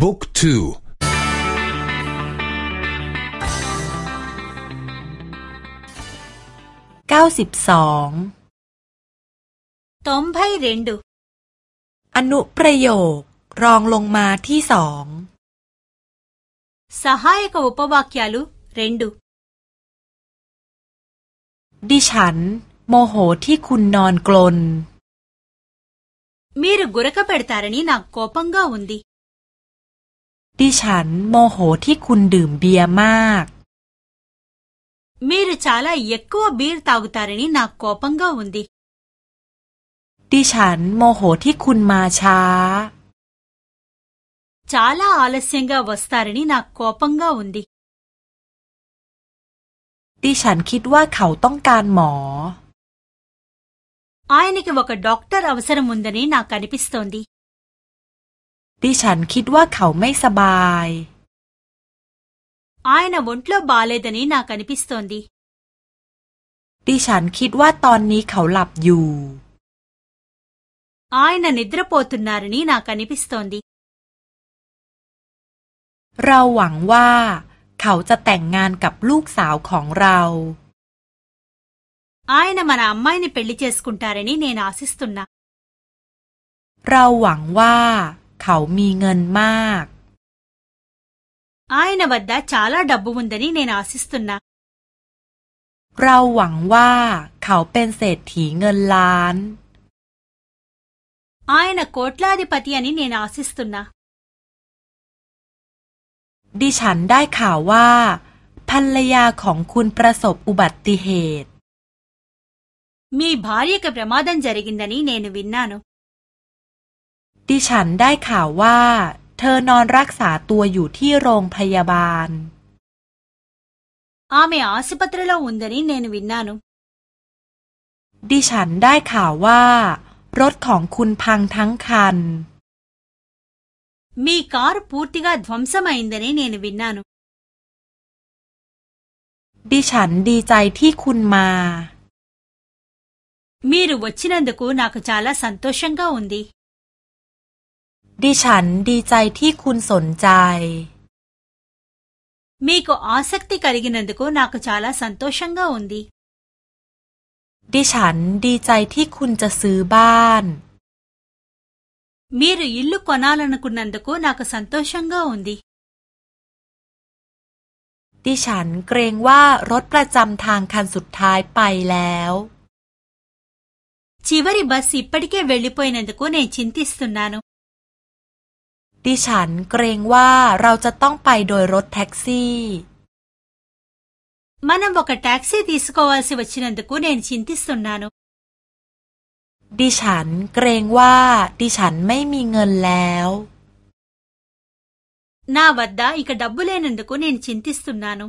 บุ๊กทูเก้าสิบสองตอมไพเรนดูอนุประโยครองลงมาที่สองสหายกับอุปวักยาลุเรนดู ดิฉัน โมโหที่คุณนอนกลนมรీ ర ก గ ుป క ప ెา త รนีนักกుปังกาว ఉ นดีดิฉันโมโหที่คุณดื่มเบียร์มาก มีรชาลาเยกัวบีร์ตากตารนีนักโกปังกาวุนดีดิฉันโมโหที่คุณมาช้าชาลาอาลสเซงกาวัสตารนีนักโกปังกาวุนดีดิฉันคิดว่าเขาต้องการหมออายนี่ก็ว่ากั็ด็อกเตอร์อวสารมุนดานีนักการิพิสตอนดีดิฉันคิดว่าเขาไม่สบาย อายนะวันที่บาลเลยดนี้นากันพิสตันดีดิฉันคิดว่าตอนนี้เขาหลับอยู่อายนะนิดระโพตุนารนี้นากันพิสตันดีเราหวังว่า เขาจะแต่งงานกับลูกสาวของเราอายนะมานาไม่ในเปรลิเจสกุนตารนี้เนนาสิสตุนนะ เราหวังว่าขามีเงินมากไอ้นวัดดาชาลาดับบุบุนดานีเนนอาซิสตุนนะ เราหวังว่าเขาเป็นเศรษฐีเงินล้านไอ้นักโคตรลาดิปติยานีเนนอาซิสตุนนะ ดิฉันได้ข่าวว่าภรรยาของคุณประสบอุบัติเหตุ มีบารีกับประมาดันจริกินดานีเนนวินนานุิฉันได้ข่าวว่าเธอนอนรักษาตัวอยู่ที่โรงพยาบาลอาเมอาสิปัตรลอุนดนีเนนวินนานุดิฉันได้ข่าวว่า รถของคุณพังทั้งคันมีคาร์พูติกาดวมสมัยินดานีเนนวินนานุดิฉันดีใจที่คุณมามีรูวัชินันดกูนักจาลาสันโตชังกาอุนดีดิฉันดีใจที่คุณสนใจ มีก็อาสักติการิกินันต์ก็น่าก็ชาลาสันโตชังก็อุนดีดิฉันดีใจที่คุณจะซื้อบ้านมีรืยิลลุกก็น่าลันกุนันต์ก็น่าก็สันโตชังก็อุนดีดิฉันเกรงว่ารถประจำทางคันสุดท้ายไปแล้วชีวริบัสสิปัดเกเวลิปอยนันต์ก็เนชินติสตุนานุดิฉันเกรงว่าเราจะต้องไปโดยรถแท็กซี่มานำบอกกับแท็กซี่ที่สกอว์ลสิวชินันตะกูเนนชินที่สุนนานุดิฉันเกรงว่าดิฉันไม่มีเงินแล้วน้าวัดดาอีกดับเบิลเลนันตะกูเนนชินที่สุนนานุ